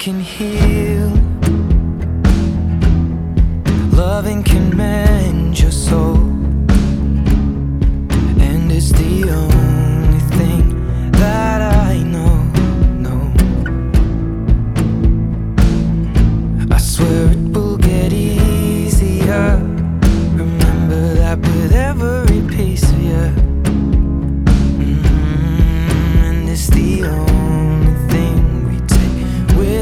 can heal. Loving can mend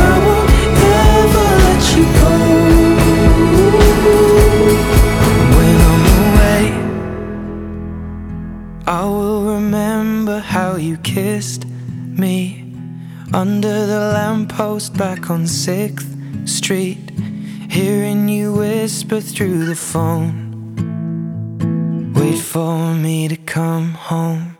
I will never let you go. When you go away i will remember how you kissed under the lamppost back on 6th Street, hearing you whisper through the phone. Wait for me to come home.